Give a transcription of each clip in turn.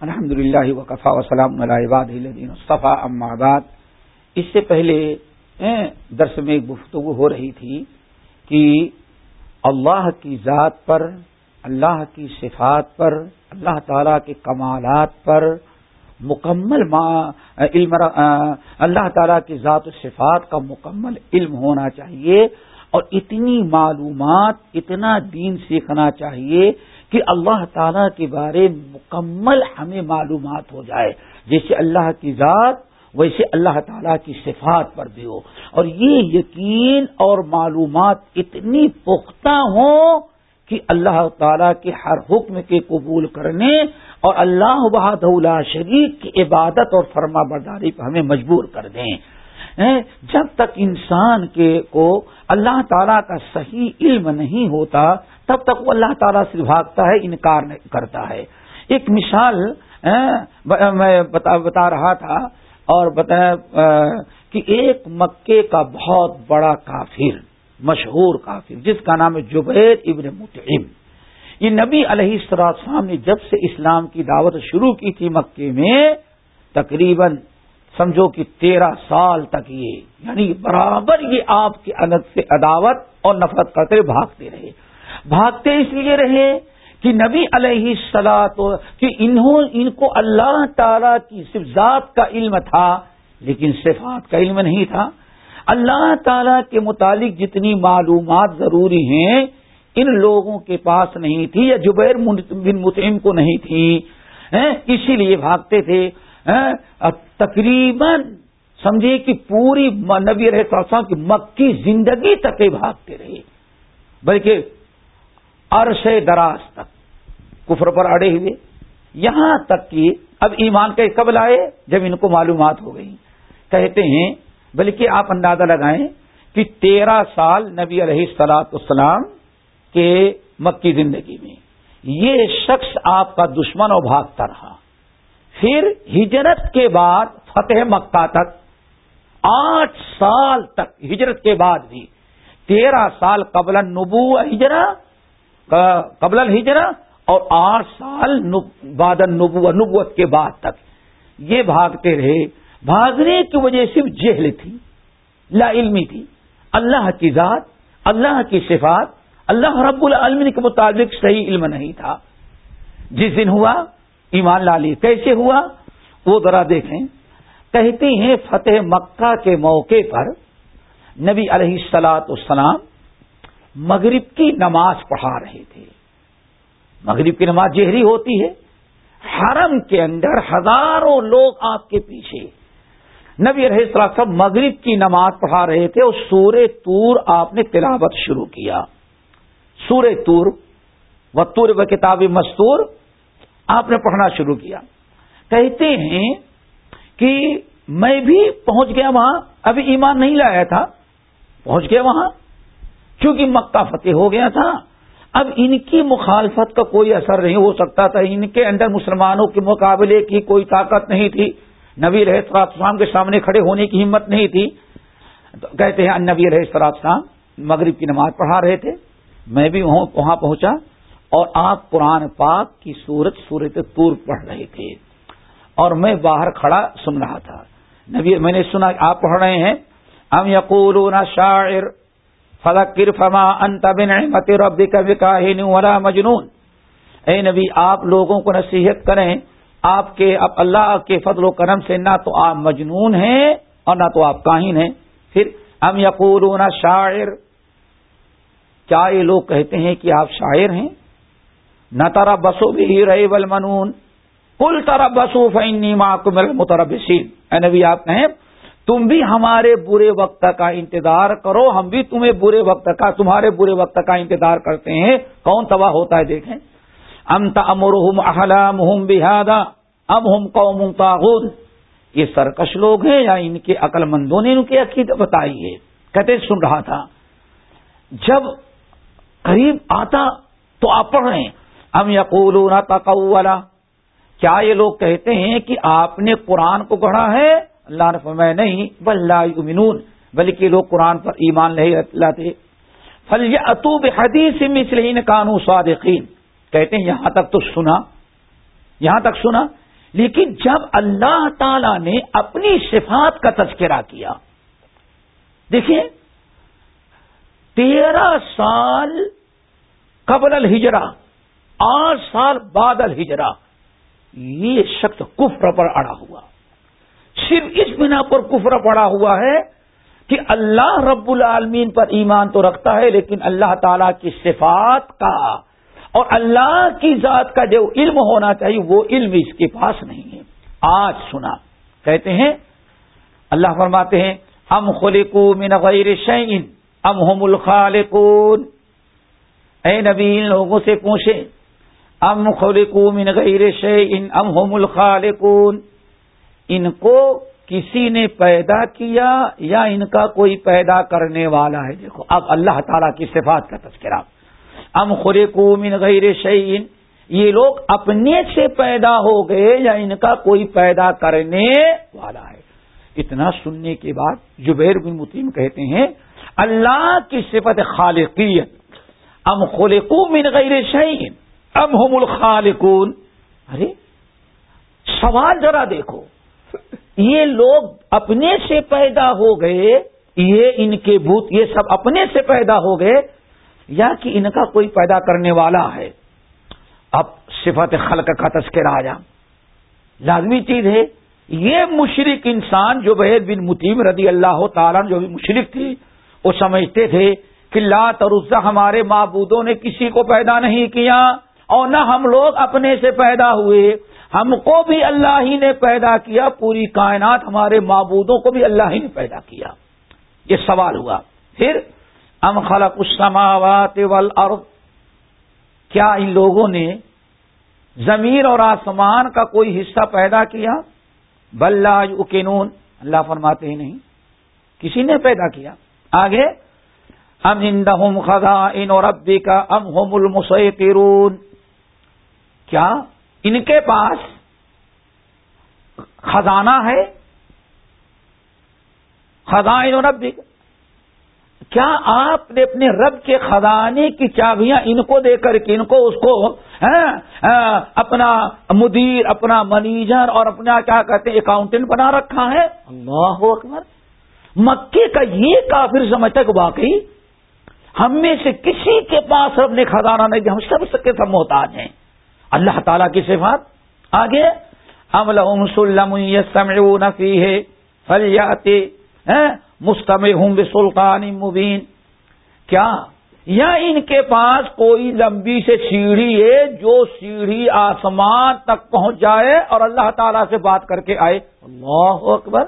الحمد للہ وقفا وسلام الدین صفا اماد اس سے پہلے درس میں گفتگو ہو رہی تھی کہ اللہ کی ذات پر، اللہ کی صفات پر، اللہ تعالی کے کمالات پر مکمل علم اللہ تعالی کی ذات و صفات کا مکمل علم ہونا چاہیے۔ اور اتنی معلومات، اتنا دین سیکھنا چاہیے کہ اللہ تعالی کے بارے مکمل ہمیں معلومات ہو جائے۔ جیسے اللہ کی ذات، ویسے اللہ تعالیٰ کی صفات پر بھی ہو۔ اور یہ یقین اور معلومات اتنی پختہ ہوں کہ اللہ تعالیٰ کے ہر حکم کے قبول کرنے اور اللہ بہاد شریف کی عبادت اور فرما برداری پر ہمیں مجبور کر دیں۔ جب تک انسان کے کو اللہ تعالیٰ کا صحیح علم نہیں ہوتا، تب تک وہ اللہ تعالیٰ سے بھاگتا ہے، انکار کرتا ہے۔ ایک مثال میں بتا رہا تھا، اور بتایا کہ ایک مکے کا بہت بڑا کافر، مشہور کافر، جس کا نام ہے جبیر ابن متعم یہ نبی علیہ السلام نے جب سے اسلام کی دعوت شروع کی تھی مکے میں، تقریباً سمجھو کہ تیرہ سال تک یہ یعنی برابر یہ آپ کی عدد سے عداوت اور نفرت کرتے بھاگتے رہے۔ بھاگتے اس لیے رہے کہ نبی علیہ سلاط کہ انہوں ان کو اللہ تعالی کی صرف ذات کا علم تھا، لیکن صفات کا علم نہیں تھا۔ اللہ تعالی کے متعلق جتنی معلومات ضروری ہیں، ان لوگوں کے پاس نہیں تھی یا جبیر بن متعم کو نہیں تھی اسی لیے بھاگتے تھے۔ تقریباً سمجھے کہ پوری نبی رہے کی مکی زندگی تک بھاگتے رہے بلکہ عرش دراز تک کفر پر اڑے ہوئے۔ یہاں تک کہ اب ایمان کے قبل آئے، جب ان کو معلومات ہو گئی۔ کہتے ہیں، بلکہ آپ اندازہ لگائیں کہ تیرہ سال نبی علیہ سلاط اسلام کے مکی زندگی میں یہ شخص آپ کا دشمن اور بھاگتا رہا۔ پھر ہجرت کے بعد فتح مکہ تک، آٹھ سال تک ہجرت کے بعد بھی، تیرہ سال قبل نبو ہجرا قبل الحجرا اور آٹھ سال بعد نبو نبوت کے بعد تک۔ یہ بھاگتے رہے۔ بھاگنے کی وجہ صرف جہل تھی، لا علمی تھی۔ اللہ کی ذات، اللہ کی صفات، اللہ رب العالمین کے مطابق صحیح علم نہیں تھا۔ جس دن ہوا ایمان لالی کیسے ہوا؟ وہ ذرا دیکھیں. کہتے ہیں فتح مکہ کے موقع پر نبی علیہ السلاط السلام مغرب کی نماز پڑھا رہے تھے. مغرب کی نماز جہری ہوتی ہے. حرم کے اندر ہزاروں لوگ آپ کے پیچھے. نبی رہے سب مغرب کی نماز پڑھا رہے تھے اور سورہ تور آپ نے تلاوت شروع کیا. سورہ تور و تور و کتاب مستور آپ نے پڑھنا شروع کیا۔ کہتے ہیں کہ میں بھی پہنچ گیا وہاں، ابھی ایمان نہیں لایا تھا، پہنچ گیا وہاں۔ کیونکہ مکہ فتح ہو گیا تھا، اب ان کی مخالفت کا کوئی اثر نہیں ہو سکتا تھا۔ ان کے اندر مسلمانوں کے مقابلے کی کوئی طاقت نہیں تھی۔ نبی رہ سراب کے سامنے کھڑے ہونے کی ہمت نہیں تھی۔ کہتے ہیں نبی رہ سراب مغرب کی نماز پڑھا رہے تھے، میں بھی وہاں پہنچا۔ اور آپ قرآن پاک کی صورت صورت تور پڑھ رہے تھے اور میں باہر کھڑا سن رہا تھا۔ نبی، میں نے سنا آپ پڑھ رہے ہیں۔ ہم یقول شاعر، فذکر فما انت بنعمت ربک بکاہن ولا مجنون۔ اے نبی، آپ لوگوں کو نصیحت کریں۔ آپ کے اب اللہ کے فضل و کرم سے نہ تو آپ مجنون ہیں اور نہ تو آپ کاہن ہیں۔ پھر ہم یقولون شاعر، کیا یہ لوگ کہتے ہیں کہ آپ شاعر ہیں؟ نہ ترا بسو بھی رہے بل منون کل طرح بسو فنی ماں کو اے نبی، آپ کہیں، تم بھی ہمارے برے وقت کا انتظار کرو، ہم بھی تمہیں برے وقت کا، تمہارے برے وقت کا انتظار کرتے ہیں۔ کون تباہ ہوتا ہے، دیکھیں۔ ام تمرحم احلام ہم بحادہ اب ہم قوم تاغود یہ سرکش لوگ ہیں، یا ان کے عقل مندوں نے ان کی عقید بتائی ہے کہتے سن رہا تھا۔ جب قریب آتا تو آپ پڑھ رہے ہیں۔ ہم یقول تقولا کیا یہ لوگ کہتے ہیں کہ آپ نے قرآن کو گڑھا ہے؟ اللہ نے فرمایا نہیں، بل یؤمنون، بلکہ لوگ قرآن پر ایمان نہیں لاتے۔ فل اطوب حدیث مثل کانو صادقین کہتے ہیں، یہاں تک تو سنا۔ یہاں تک سنا۔ لیکن جب اللہ تعالی نے اپنی صفات کا تذکرہ کیا، دیکھیں، تیرہ سال قبل الحجرا آٹھ سال بعد الحجرا یہ شخص کفر پر اڑا ہوا۔ صرف اس بنا پر کفر پڑا ہوا ہے کہ اللہ رب العالمین پر ایمان تو رکھتا ہے، لیکن اللہ تعالی کی صفات کا اور اللہ کی ذات کا جو علم ہونا چاہیے، وہ علم اس کے پاس نہیں ہے۔ آج سنا، کہتے ہیں، اللہ فرماتے ہیں، ام خلقو من غیر شعین ام هم الخالقون۔ اے نبی، ان لوگوں سے پوچھیں ام خلقو من غیر شعین ام هم الخالقون. ان کو کسی نے پیدا کیا یا ان کا کوئی پیدا کرنے والا ہے؟ دیکھو، اب اللہ تعالی کی صفات کا تذکرہ۔ ام خورے کو من غیر شعین یہ لوگ اپنے سے پیدا ہو گئے یا ان کا کوئی پیدا کرنے والا ہے؟ اتنا سننے کے بعد جبیر بن متیم کہتے ہیں، اللہ کی صفت خالقیت، ام خلقو من غیر شعین ام ہم الخالقون؟ ارے، سوال ذرا دیکھو۔ یہ لوگ اپنے سے پیدا ہو گئے، یہ ان کے بھوت، یہ سب اپنے سے پیدا ہو گئے، یا کہ ان کا کوئی پیدا کرنے والا ہے۔ اب صفت خلق کا تذکرہ آیا۔ لازمی چیز ہے، یہ مشرق انسان جو بحید بن متیم رضی اللہ تعالیٰ جو بھی مشرق تھی، وہ سمجھتے تھے کہ لا ترزا ہمارے معبودوں نے کسی کو پیدا نہیں کیا۔ اور نہ ہم لوگ اپنے سے پیدا ہوئے۔ ہم کو بھی اللہ ہی نے پیدا کیا، پوری کائنات ہمارے معبودوں کو بھی اللہ ہی نے پیدا کیا۔ یہ سوال ہوا۔ پھر، ام خلق السماوات والارض؟ کیا ان لوگوں نے زمین اور آسمان کا کوئی حصہ پیدا کیا؟ بلّہ یقینون اللہ فرماتے ہی نہیں۔ کسی نے پیدا کیا۔ آگے، ام اندہم خدا ان اور ربی کا ام ہوم المسیطرون۔ کیا ان کے پاس خزانہ ہے؟ خزائن اور کیا آپ نے اپنے رب کے خزانے کی چابیاں ان کو دے کر کے ان کو اس کو ہاں، اپنا مدیر، اپنا منیجر اور اپنا کیا کہتے ہیں اکاؤنٹنٹ بنا رکھا ہے؟ اللہ اکبر۔ مکے کا یہ کافر سمجھتا کہ واقعی ہم میں سے کسی کے پاس رب نے خزانہ نہیں دیا ہم سب سب کے سب محتاج ہیں۔ اللہ تعالیٰ کی صفات. آگے سلم فلیاتی مستم ہوں بے سلطان مبین. کیا؟ یا ان کے پاس کوئی لمبی سے سیڑھی ہے جو سیڑھی آسمان تک پہنچ جائے اور اللہ تعالی سے بات کر کے آئے؟ اللہ اکبر.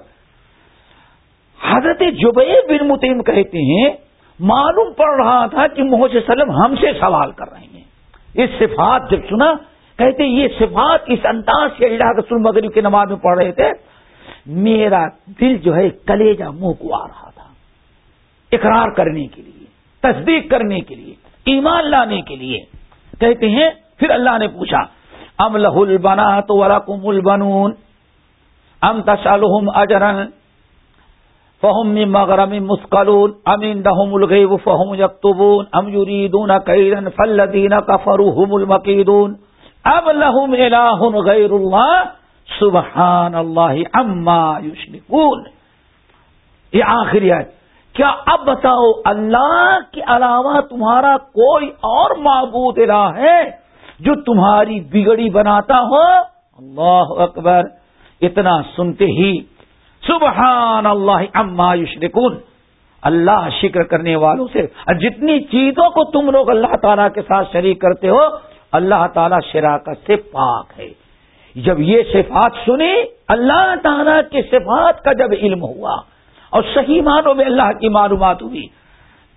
حضرت جبیر بن متیم کہتے ہیں، معلوم پڑ رہا تھا کہ محسوس ہم سے سوال کر رہے ہیں۔ یہ صفات جب سنا کہتے یہ صفات اس انداز سے اللہ رسول مغرب کی نماز میں پڑھ رہے تھے، میرا دل جو ہے کلیجا منہ کو آ رہا تھا۔ اقرار کرنے کے لیے، تصدیق کرنے کے لیے، ایمان لانے کے لیے۔ کہتے ہیں، پھر اللہ نے پوچھا، ام لہ البنا تو ورکم البنون؟ ام تسالحم اجرن فہم مغرم مسکلون؟ ام دہم الغیب فہم یکتبون؟ ام یریدون کیرن فلدین کفرهم المقیدون اب لہم الہ غیر اللہ سبحان اللہ اما یشرکون۔ یہ آخری ہے کیا اب بتاؤ اللہ کے علاوہ تمہارا کوئی اور معبود الہ ہے جو تمہاری بگڑی بناتا ہو؟ اللہ اکبر، اتنا سنتے ہی سبحان اللہ اما یشرکون۔ اللہ شکر کرنے والوں سے جتنی چیزوں کو تم لوگ اللہ تعالیٰ کے ساتھ شریک کرتے ہو اللہ تعالیٰ شراکت سے پاک ہے۔ جب یہ صفات سنی اللہ تعالی کے صفات کا جب علم ہوا اور صحیح معنوں میں اللہ کی معلومات ہوئی،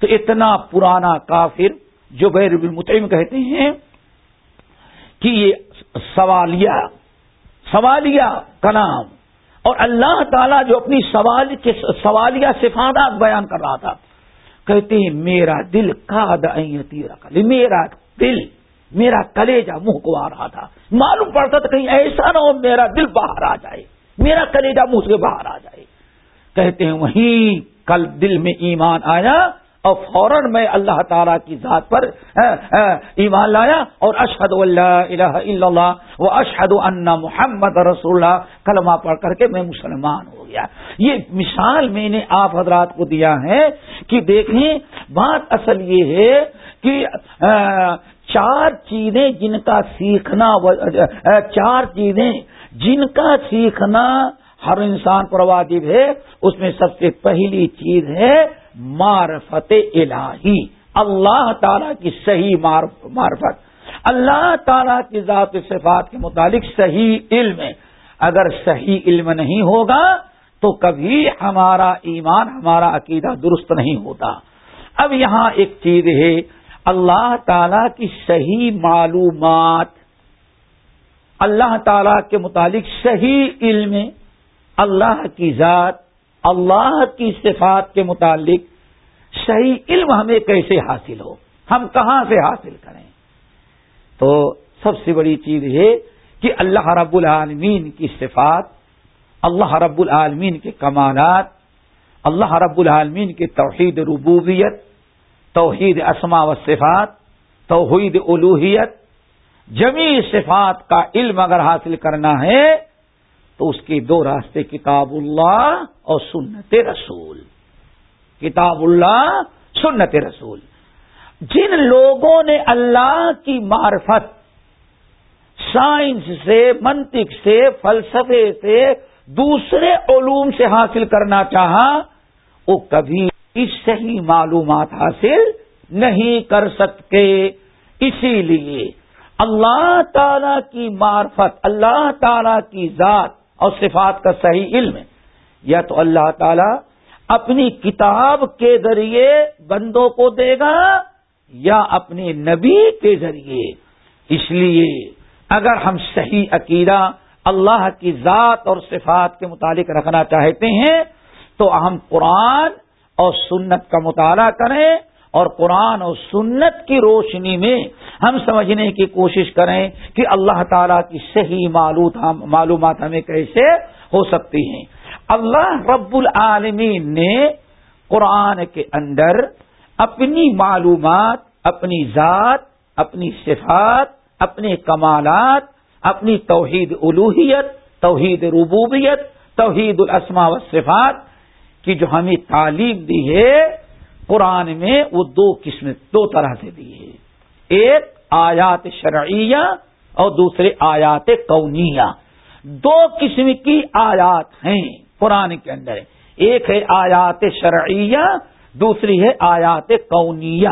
تو اتنا پرانا کافر جو بیر متعم کہتے ہیں کہ یہ سوالیہ سوالیہ کلام اور اللہ تعالیٰ جو اپنی سوال کے سوالیہ صفادات بیان کر رہا تھا، کہتے ہیں، میرا دل کا رکھا میرا دل میرا کلیجا منہ کو آ رہا تھا۔ معلوم پڑتا تھا کہیں ایسا نہ ہو میرا دل باہر آ جائے۔ میرا کلیجا منہ سے باہر آ جائے۔ کہتے ہیں وہیں کل دل میں ایمان آیا اور فوراً میں اللہ تعالیٰ کی ذات پر ایمان لایا اور اشحد اللہ الہ الا اللہ وہ اشحد ان محمد رسول اللہ، کلمہ پڑھ کر کے میں مسلمان ہو گیا۔ یہ مثال میں نے آپ حضرات کو دیا ہے کہ دیکھیں، بات اصل یہ ہے کہ چار چیزیں جن کا سیکھنا چار چیزیں جن کا سیکھنا ہر انسان پر واجب ہے، اس میں سب سے پہلی چیز ہے معرفت الہی۔ اللہ تعالی کی صحیح معرفت۔ اللہ تعالی کی ذات صفات کے متعلق صحیح علم اگر صحیح علم نہیں ہوگا تو کبھی ہمارا ایمان، ہمارا عقیدہ درست نہیں ہوتا۔ اب یہاں ایک چیز ہے اللہ تعالی کی صحیح معلومات، اللہ تعالی کے متعلق صحیح علم، اللہ کی ذات، اللہ کی صفات کے متعلق صحیح علم ہمیں کیسے حاصل ہو؟ ہم کہاں سے حاصل کریں؟ تو سب سے بڑی چیز ہے کہ اللہ رب العالمین کی صفات، اللہ رب العالمین کے کمالات، اللہ رب العالمین کی توحید ربوبیت توحید اسما و صفات، توحید الوحیت جمی صفات کا علم اگر حاصل کرنا ہے، تو اس کے دو راستے، کتاب اللہ اور سنت رسول۔ کتاب اللہ، سنت رسول۔ جن لوگوں نے اللہ کی معرفت سائنس سے، منطق سے، فلسفے سے، دوسرے علوم سے حاصل کرنا چاہا، وہ کبھی اس صحیح معلومات حاصل نہیں کر سکتے۔ اسی لیے اللہ تعالی کی معرفت، اللہ تعالی کی ذات اور صفات کا صحیح علم یا تو اللہ تعالی اپنی کتاب کے ذریعے بندوں کو دے گا یا اپنے نبی کے ذریعے۔ اس لیے اگر ہم صحیح عقیدہ اللہ کی ذات اور صفات کے متعلق رکھنا چاہتے ہیں تو ہم قرآن اور سنت کا مطالعہ کریں اور قرآن اور سنت کی روشنی میں ہم سمجھنے کی کوشش کریں کہ اللہ تعالی کی صحیح معلومات ہمیں کیسے ہو سکتی ہیں۔ اللہ رب العالمین نے قرآن کے اندر اپنی معلومات، اپنی ذات، اپنی صفات، اپنے کمالات، اپنی توحید الوحیت توحید ربوبیت، توحید الاسما و صفات کی جو ہمیں تعلیم دی ہے، قرآن میں وہ دو قسم، دو طرح سے دی ہے۔ ایک آیات شرعیہ اور دوسرے آیات کونیا دو قسم کی آیات ہیں قرآن کے اندر۔ ایک ہے آیات شرعیہ، دوسری ہے آیات کونیا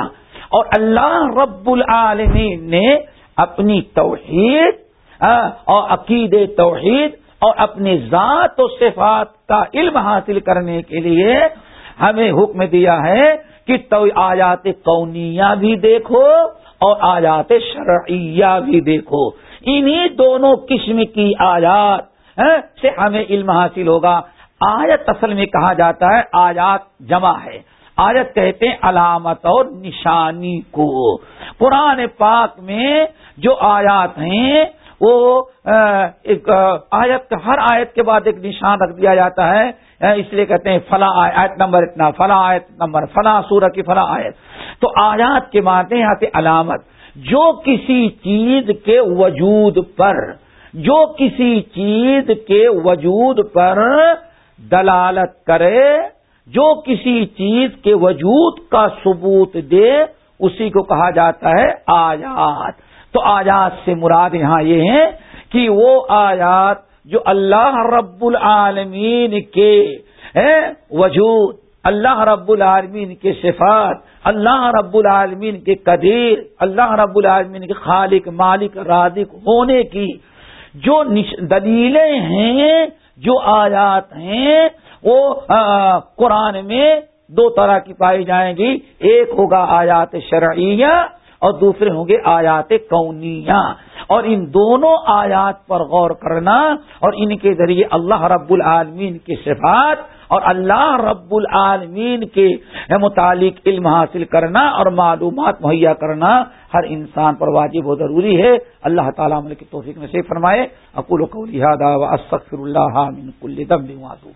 اور اللہ رب العالمین نے اپنی توحید اور عقید توحید اور اپنے ذات و صفات کا علم حاصل کرنے کے لیے ہمیں حکم دیا ہے کہ تو آیات کونیا بھی دیکھو اور آیات شرعیہ بھی دیکھو۔ انہی دونوں قسم کی آیات سے ہمیں علم حاصل ہوگا۔ آیت اصل میں کہا جاتا ہے آیات جمع ہے۔ آیت کہتے ہیں علامت اور نشانی کو۔ قرآن پاک میں جو آیات ہیں وہ آیت، ہر آیت کے بعد ایک نشان رکھ دیا جاتا ہے۔ اس لیے کہتے ہیں فلاں آیت نمبر اتنا، فلاں آیت نمبر، فلاں سورہ کی فلاں آیت۔ تو آیات کے معنی یہاں سے علامت۔ جو کسی چیز کے وجود پر، جو کسی چیز کے وجود پر دلالت کرے، جو کسی چیز کے وجود کا ثبوت دے، اسی کو کہا جاتا ہے آیات۔ تو آیات سے مراد یہاں یہ ہے کہ وہ آیات جو اللہ رب العالمین کے وجود، اللہ رب العالمین کے صفات، اللہ رب العالمین کے قدیر، اللہ رب العالمین کے خالق، مالک، رازق ہونے کی جو دلیلیں ہیں، جو آیات ہیں، وہ قرآن میں دو طرح کی پائی جائیں گی۔ ایک ہوگا آیات شرعیہ اور دوسرے ہوں گے آیات کونیا اور ان دونوں آیات پر غور کرنا اور ان کے ذریعے اللہ رب العالمین کی صفات اور اللہ رب العالمین کے متعلق علم حاصل کرنا اور معلومات مہیا کرنا ہر انسان پر واجب و ضروری ہے۔ اللہ تعالیٰ عمل کی توفیق میں سے فرمائے اکول و اللہ